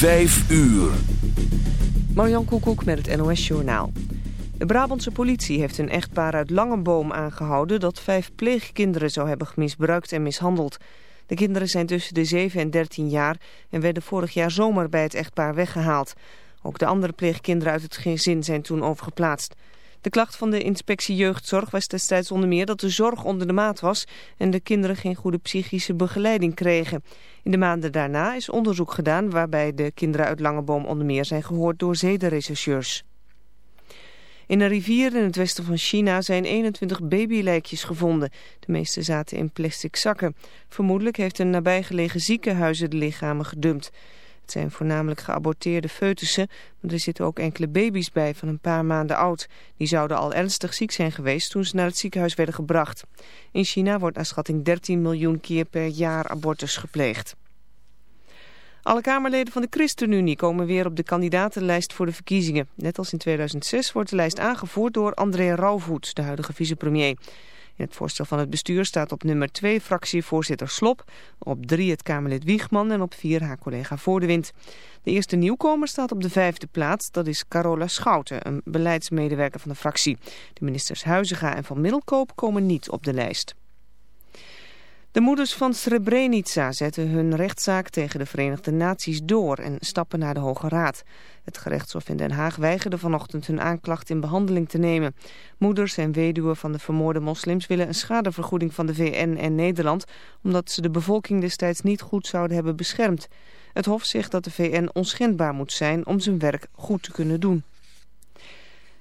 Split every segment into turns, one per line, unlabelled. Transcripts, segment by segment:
Vijf uur.
Marjan Koekoek met het NOS Journaal. De Brabantse politie heeft een echtpaar uit Langenboom aangehouden... dat vijf pleegkinderen zou hebben misbruikt en mishandeld. De kinderen zijn tussen de 7 en 13 jaar... en werden vorig jaar zomer bij het echtpaar weggehaald. Ook de andere pleegkinderen uit het gezin zijn toen overgeplaatst. De klacht van de inspectie jeugdzorg was destijds onder meer dat de zorg onder de maat was en de kinderen geen goede psychische begeleiding kregen. In de maanden daarna is onderzoek gedaan waarbij de kinderen uit Langeboom onder meer zijn gehoord door zedenrechercheurs. In een rivier in het westen van China zijn 21 babylijkjes gevonden. De meeste zaten in plastic zakken. Vermoedelijk heeft een nabijgelegen ziekenhuizen de lichamen gedumpt. Het zijn voornamelijk geaborteerde foetussen, maar er zitten ook enkele baby's bij van een paar maanden oud. Die zouden al ernstig ziek zijn geweest toen ze naar het ziekenhuis werden gebracht. In China wordt naar schatting 13 miljoen keer per jaar abortus gepleegd. Alle Kamerleden van de ChristenUnie komen weer op de kandidatenlijst voor de verkiezingen. Net als in 2006 wordt de lijst aangevoerd door André Rauwvoet, de huidige vicepremier. Het voorstel van het bestuur staat op nummer 2 fractievoorzitter Slop, op 3 het Kamerlid Wiegman en op 4 haar collega Voordewind. De eerste nieuwkomer staat op de vijfde plaats, dat is Carola Schouten, een beleidsmedewerker van de fractie. De ministers Huizinga en Van Middelkoop komen niet op de lijst. De moeders van Srebrenica zetten hun rechtszaak tegen de Verenigde Naties door en stappen naar de Hoge Raad. Het gerechtshof in Den Haag weigerde vanochtend hun aanklacht in behandeling te nemen. Moeders en weduwen van de vermoorde moslims willen een schadevergoeding van de VN en Nederland... omdat ze de bevolking destijds niet goed zouden hebben beschermd. Het hof zegt dat de VN onschendbaar moet zijn om zijn werk goed te kunnen doen.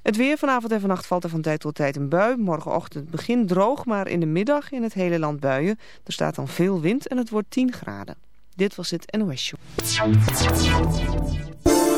Het weer vanavond en vannacht valt er van tijd tot tijd een bui. Morgenochtend begint droog, maar in de middag in het hele land buien. Er staat dan veel wind en het wordt 10 graden. Dit was het NOS Show.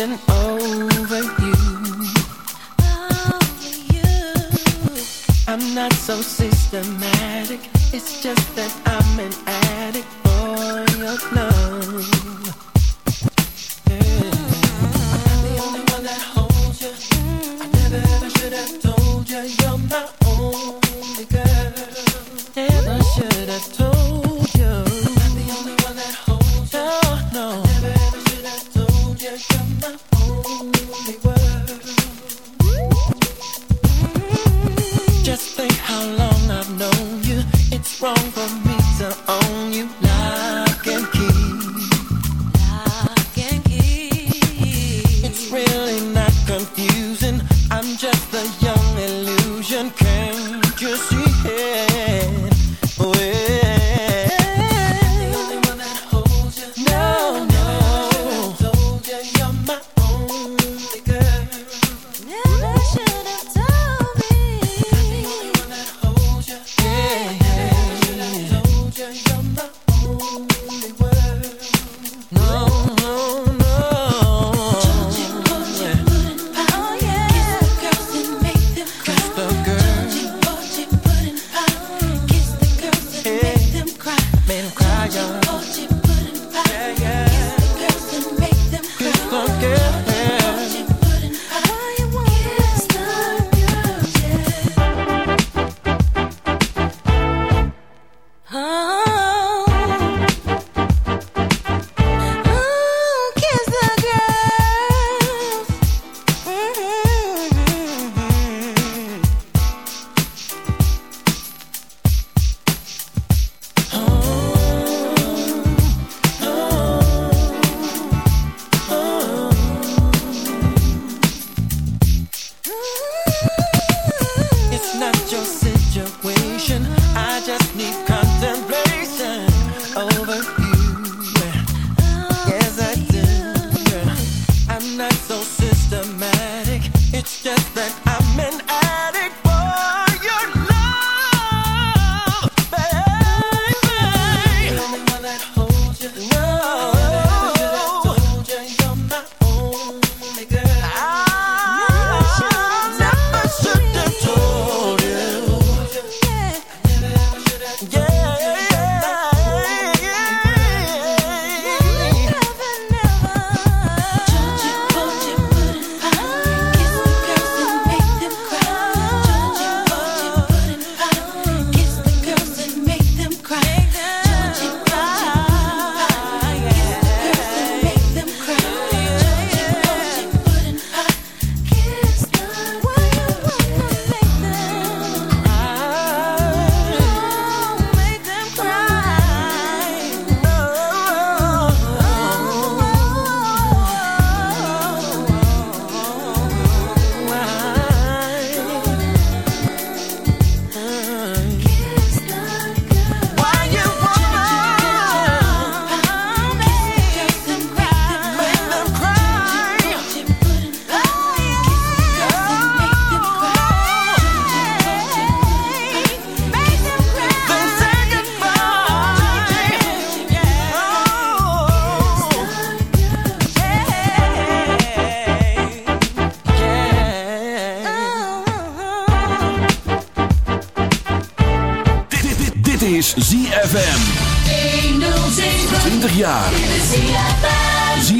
attention situation. I just need.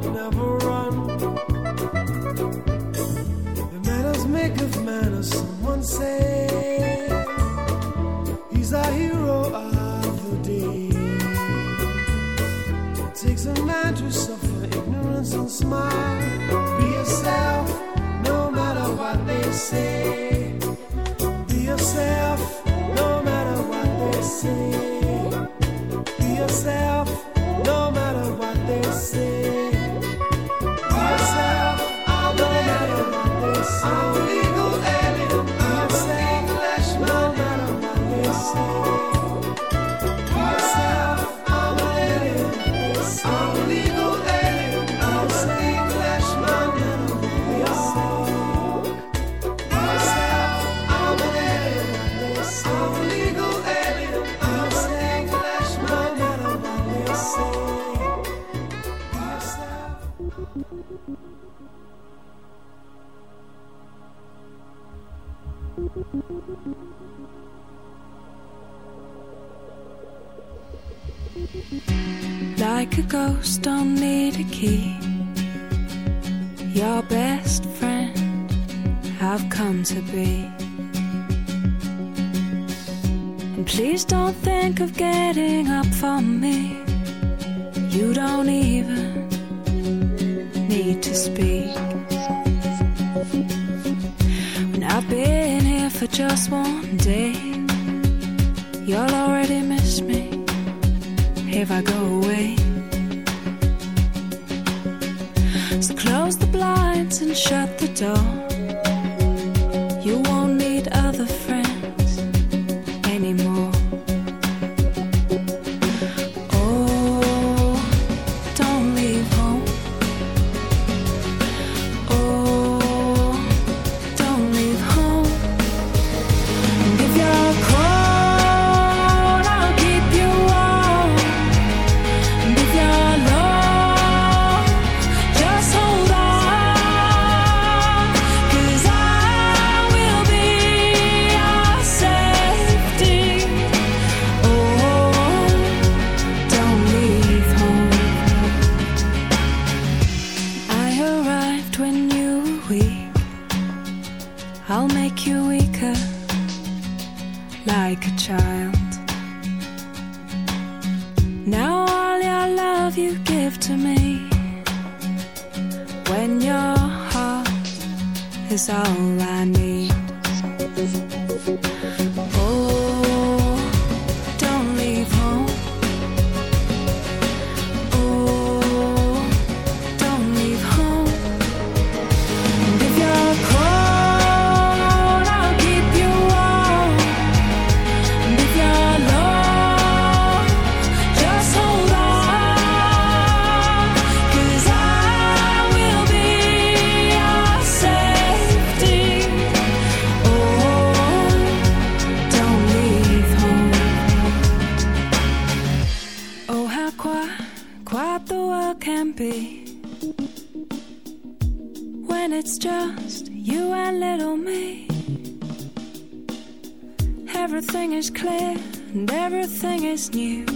could never run. The manners make of manners, someone said.
like a child. Now all your love you give to me when your heart is all I need. everything is clear and everything is new.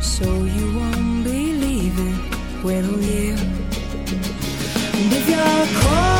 So you won't be leaving, will you? And if you're cold,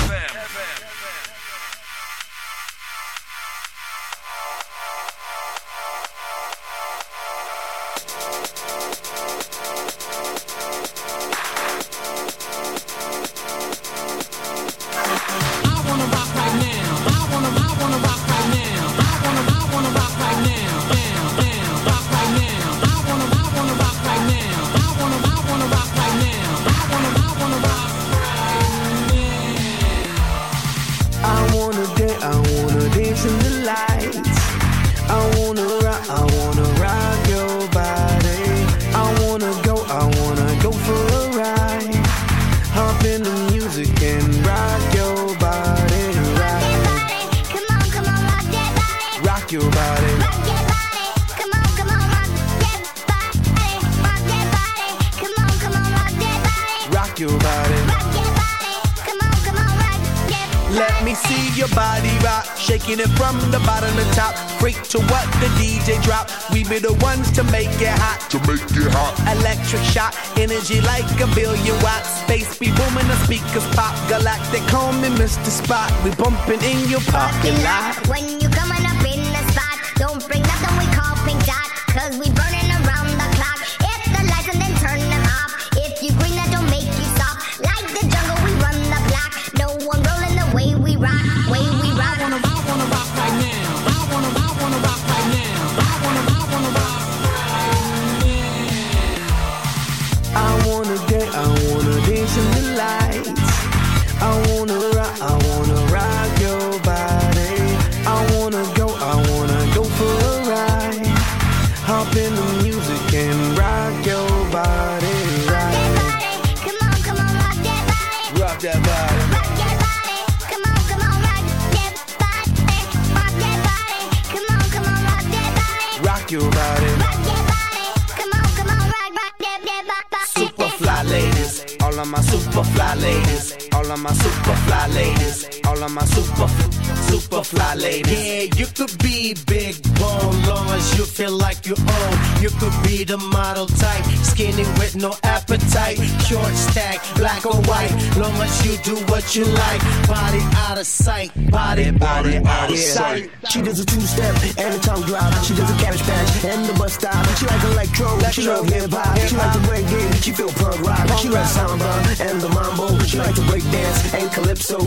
no
appetite. Short stack, black or white, long as you do what you like. Body out of sight, body, body, out of sight.
She does a two step and a tongue drive. She does a cabbage patch and the bus stop. She like electro, she love hip hop. She like break reggae, she feel punk rock. She like samba and the mambo. She like to break dance and calypso.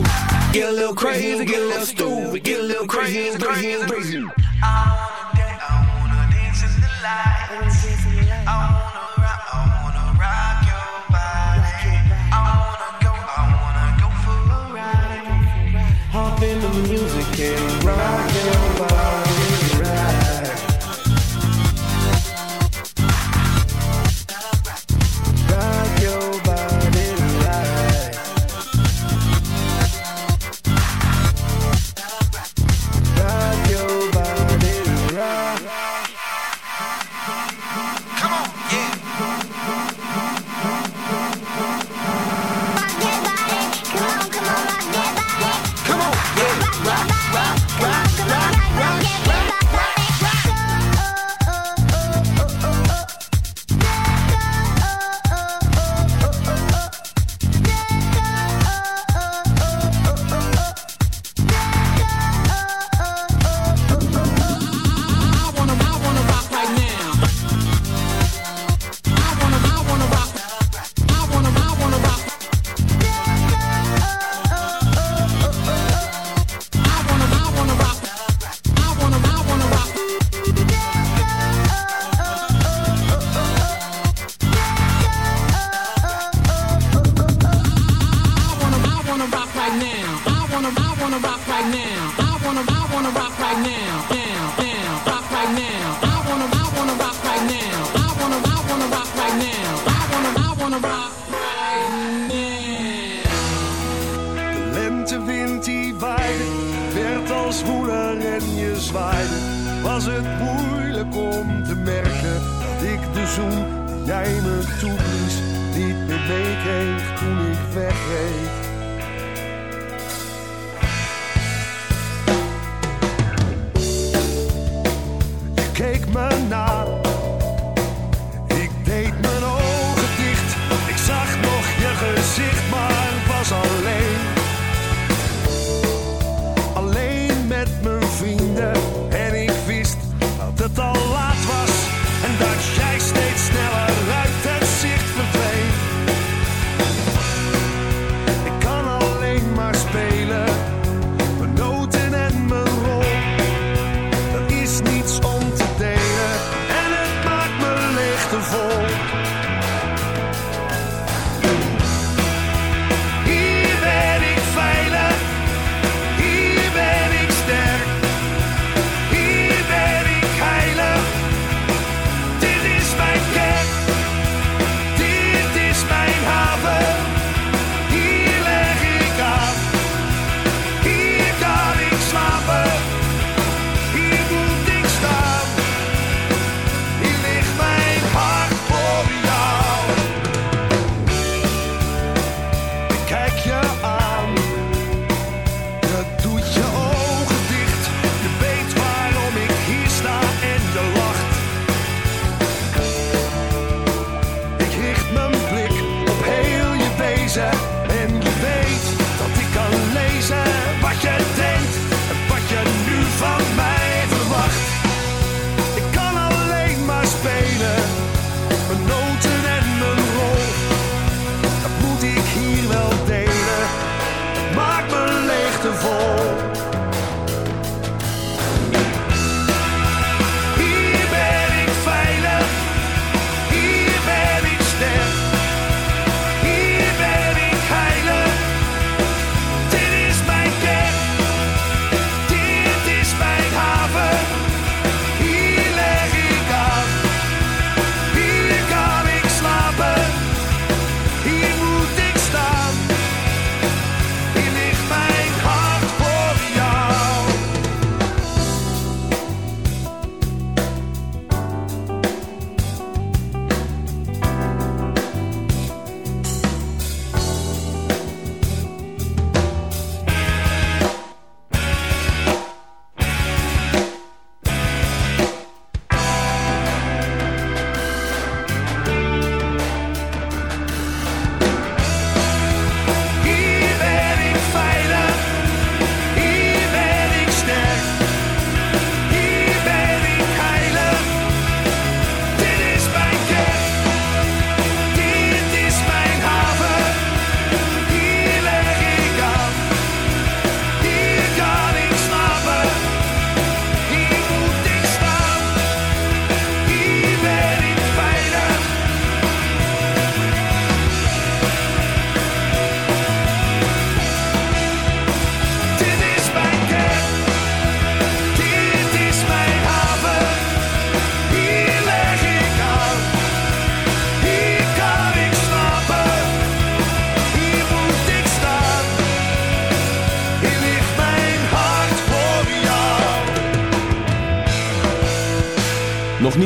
Get a little crazy, get a little stupid, get a little crazy, crazy, crazy. the
day I wanna dance in
the lights.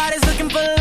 Everybody's looking for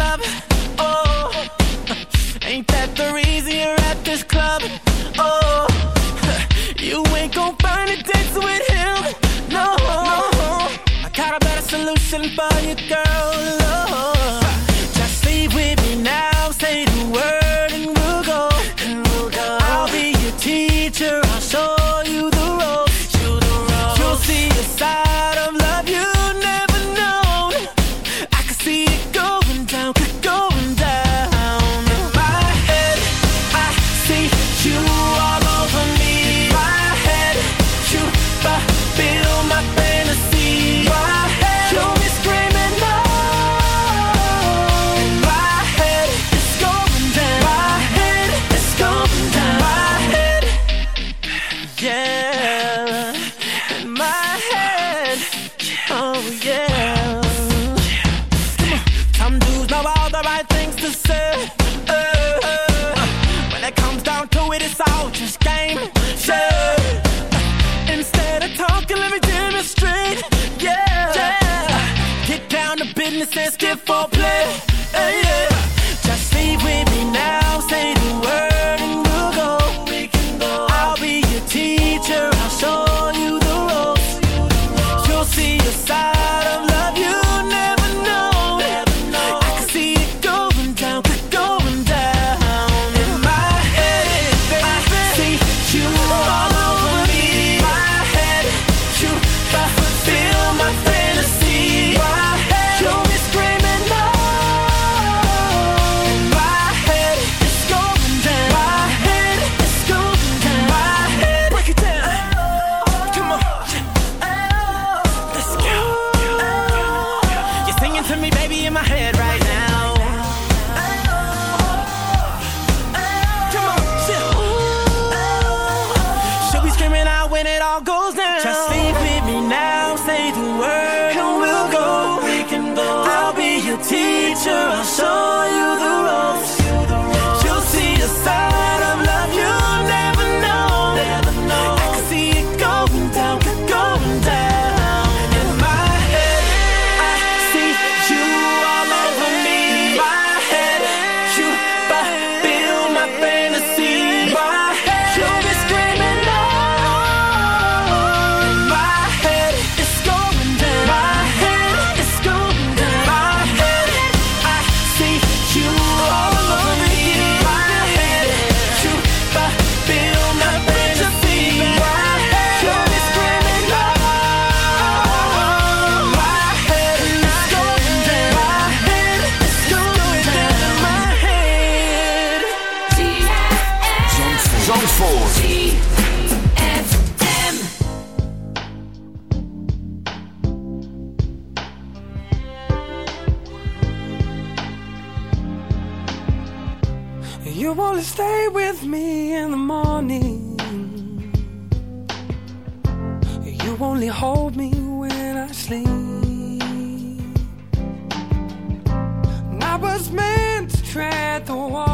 was meant to tread the water.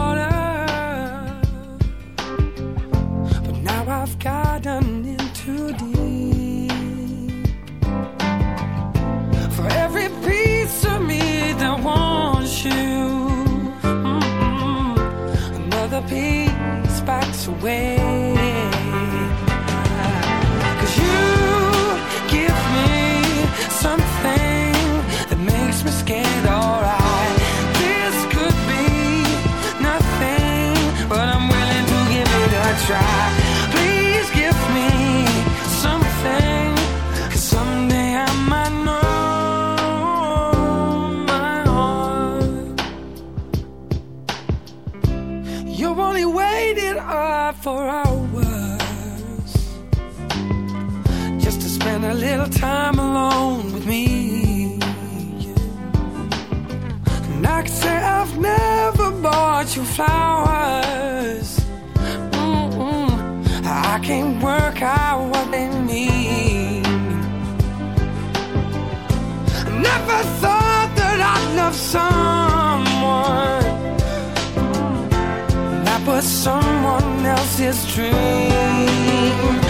his dream.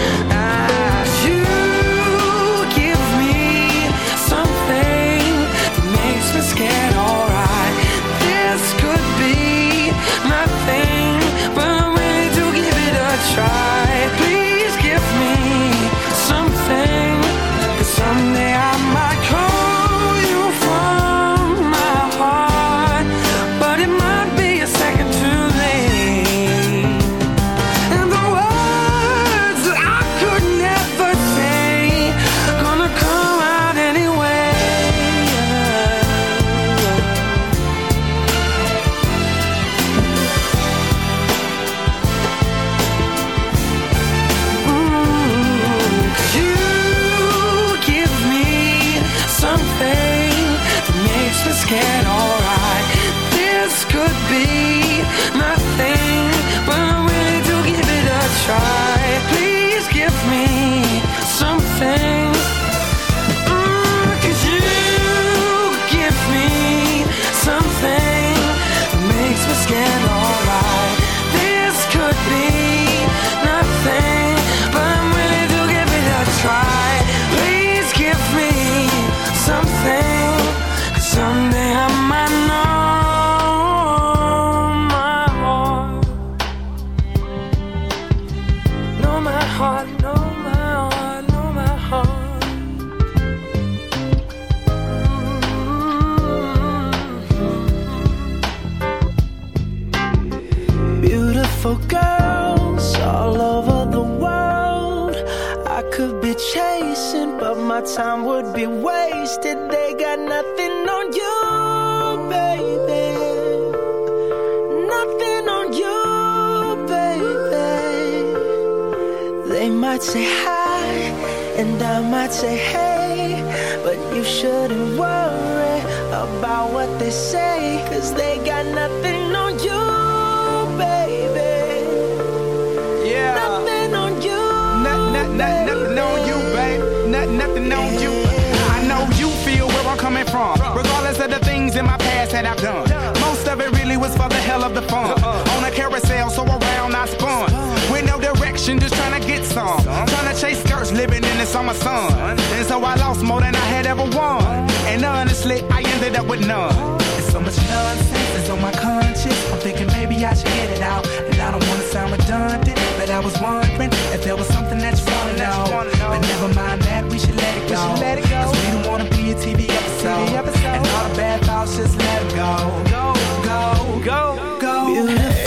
Most of it really was for the hell of the fun. On a carousel, so around I spun. With no direction, just trying to get some. Trying to chase skirts, living in the summer sun. And so I lost more than I had ever won. And honestly, I ended up with none. There's so much nonsense is on my conscience. I'm thinking maybe I should get it out. And I don't wanna sound redundant, but I was wondering if there was something that you wanna know. But never mind that, we should let it go. Cause we don't wanna be a TV episode. And all the bad thoughts, just let it go. Go, go, go, go.
Beautiful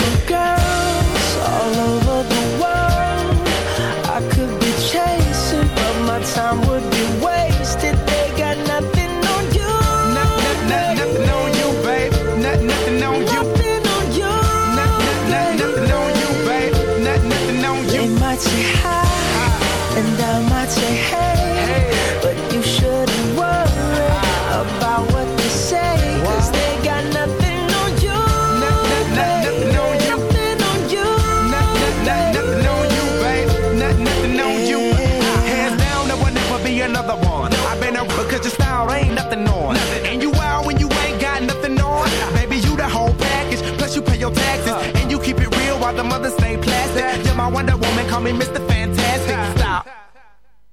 call me Mr. Fantastic. Stop.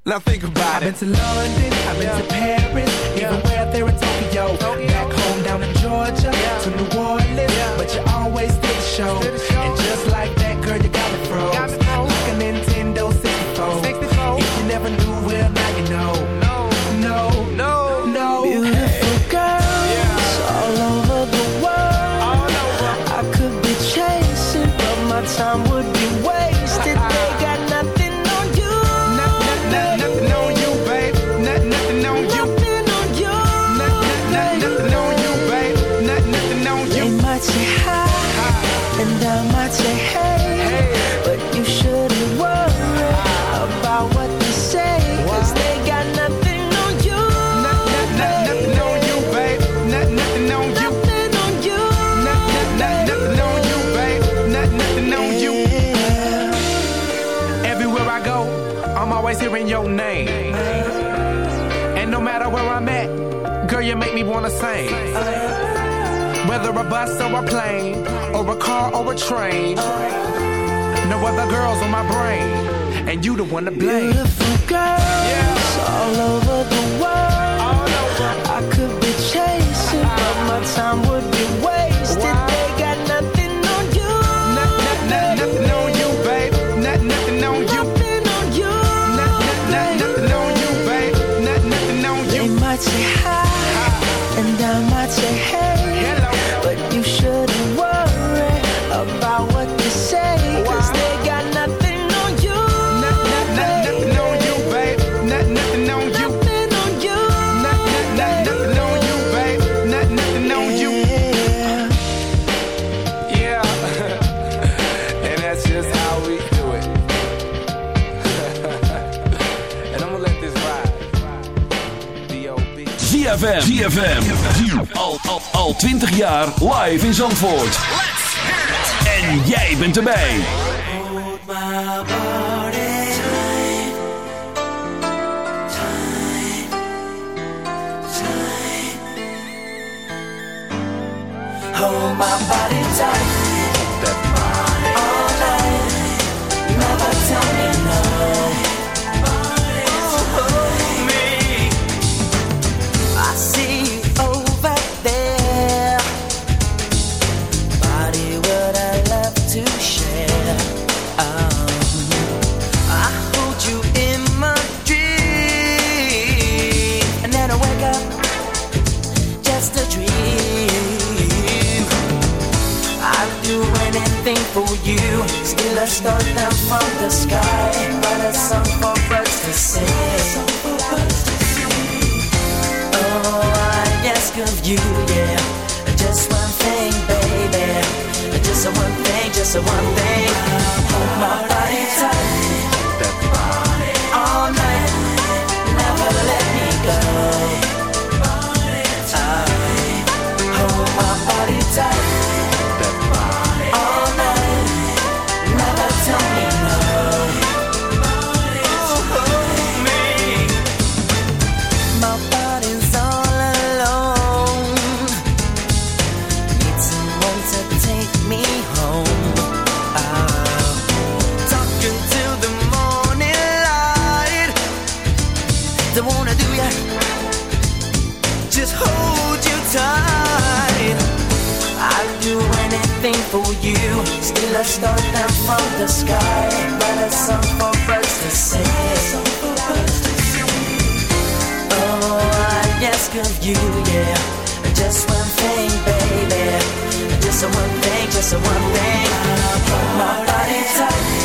Now think about it. I've been to London, I've been to Paris, even way out there in Tokyo. Back home down in Georgia, to New Orleans, but you always did the show. And just like that, girl, you got me froze. Like a Nintendo 64. If you never knew, well, now bus or a plane, or a car or a train. No other girls on my brain, and you the one to blame.
Beautiful girls all over the world. I could be chasing, but my time would be wasted. They got nothing
ZFM. ZFM. Al, al, al 20 jaar live in Zandvoort. En jij bent erbij.
Hold my body. Time. Time. Time. Hold my body tight Stars throw down from the sky, but for birds to sing. Oh, I ask of you, yeah, just one thing, baby, just one thing, just one thing. Hold my body tight.
Let's start them
from the sky. For birds to sing. Oh, I ask of you, yeah. Just one thing, baby. Just one thing, just one thing. Put my body tight.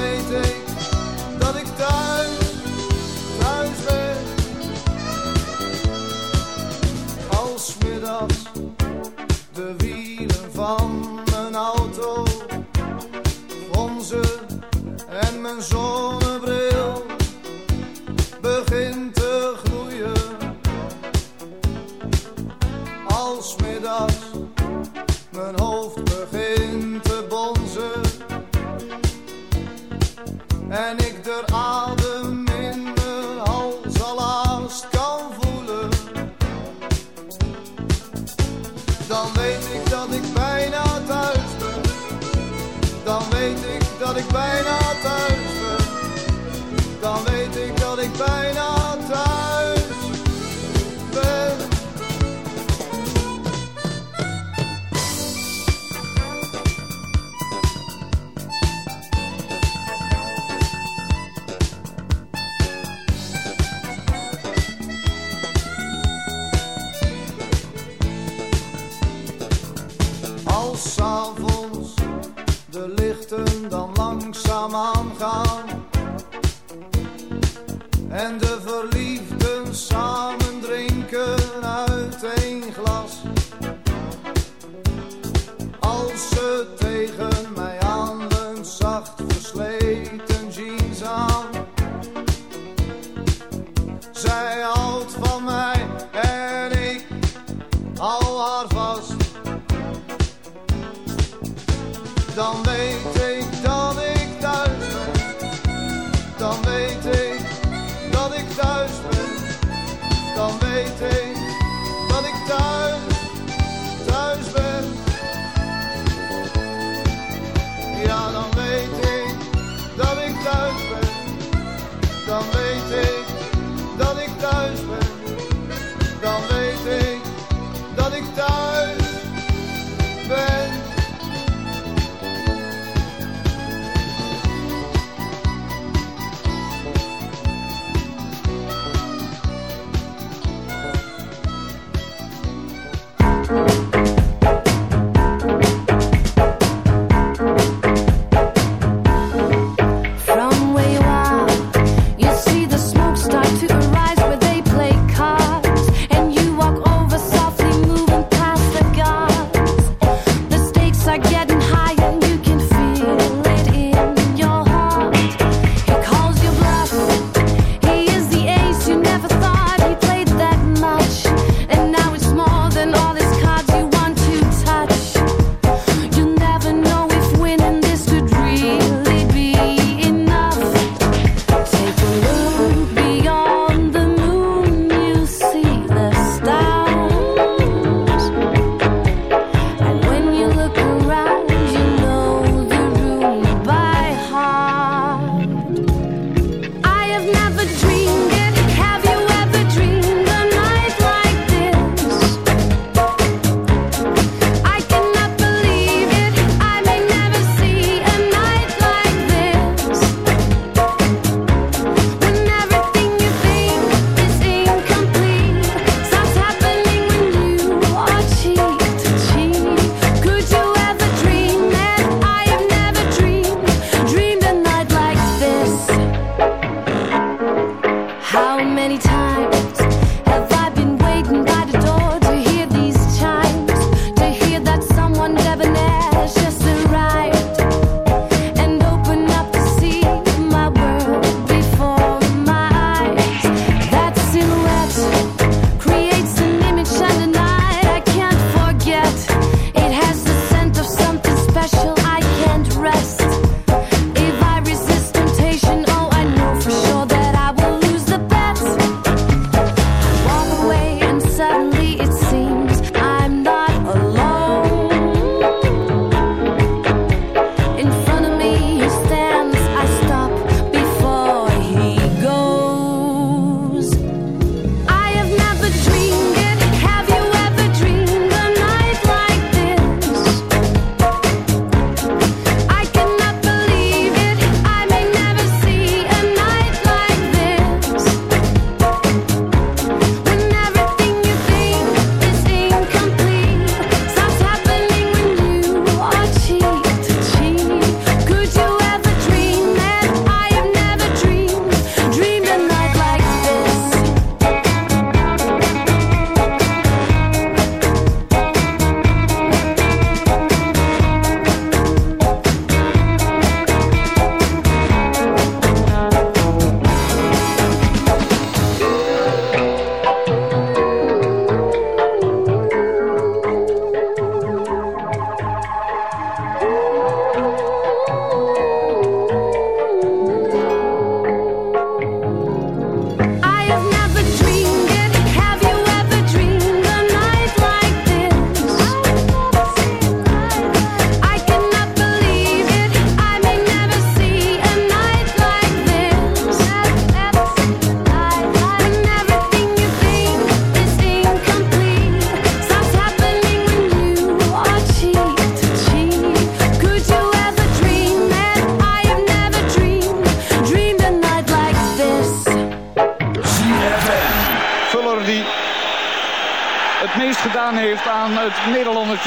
weten